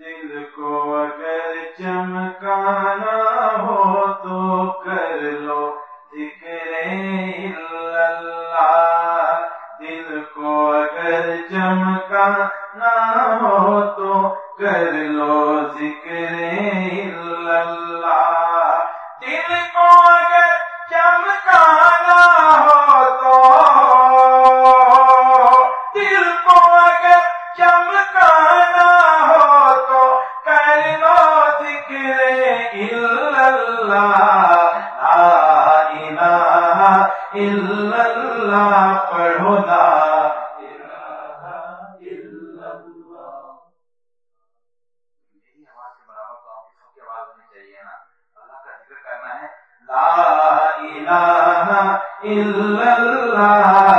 دل کو اگر چمکانا ہو تو کر لو ذکر اللہ۔ دل کو اگر چمکانا ہو تو کر لو ذکر اللہ۔ دل کو اگر چمکانا ہو تو دل کو اگر چمکانا اللہ پڑھو لا میری آواز کے برابر تو آپ کی سب کی آواز ہونی چاہیے نا اللہ کا ذکر کرنا ہے۔ لا الہ الا اللہ۔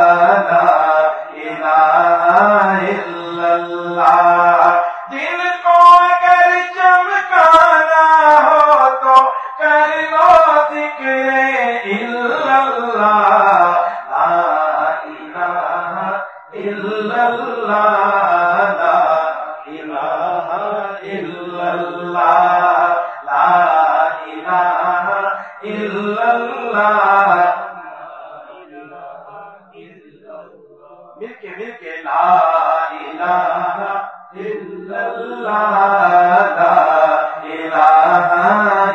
مل کے مل کے لا الہ الا اللہ، لا الہ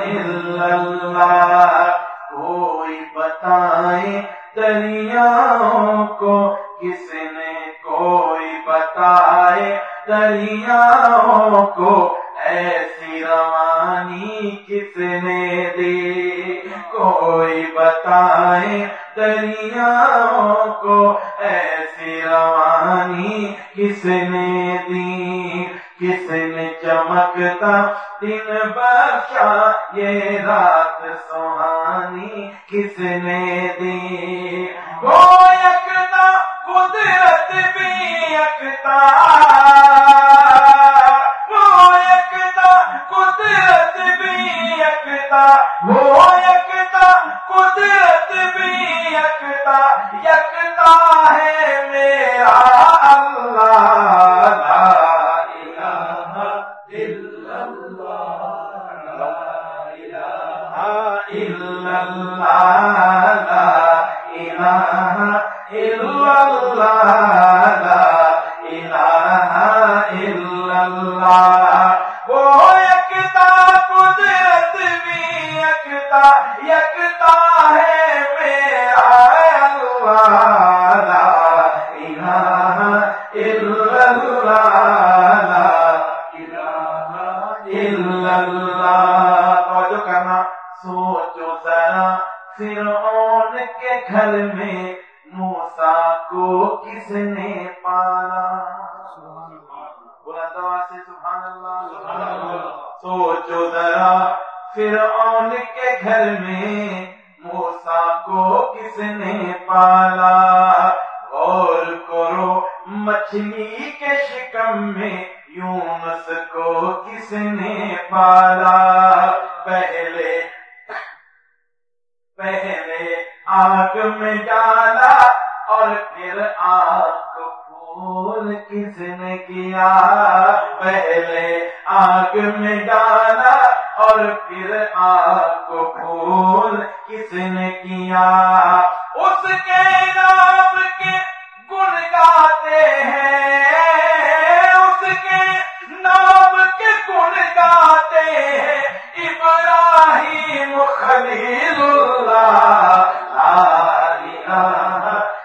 الا اللہ، کوئی بتائے دریاؤں کو کس نے کوئی بتائے دریاؤں کو، ایسی روانی کس نے دی کوئی بتائے دریاؤں کو ایسی روانی کس نے دی؟ کس نے چمکتا؟ دن بخشا، یہ رات سہانی، کس نے دی؟ وہ یکتا قدرت بھی یکتا وہ یکتا قدرت بھی یکتا وہ کرنا سوچو ذرا فرعون کے گھر میں موسا کو کس نے پالا؟ سے سبحان اللہ۔ سوچو ذرا، فرعون کے گھر میں موسا کو کس نے پالا؟ غور کرو، مچھلی کے شکم میں یونس کو کس نے پالا؟ پہلے پہلے آگ میں ڈالا اور پھر آگ کو پھول کس نے کیا؟ پہلے آگ میں ڈالا اور پھر آگ کو پھول کس نے کیا؟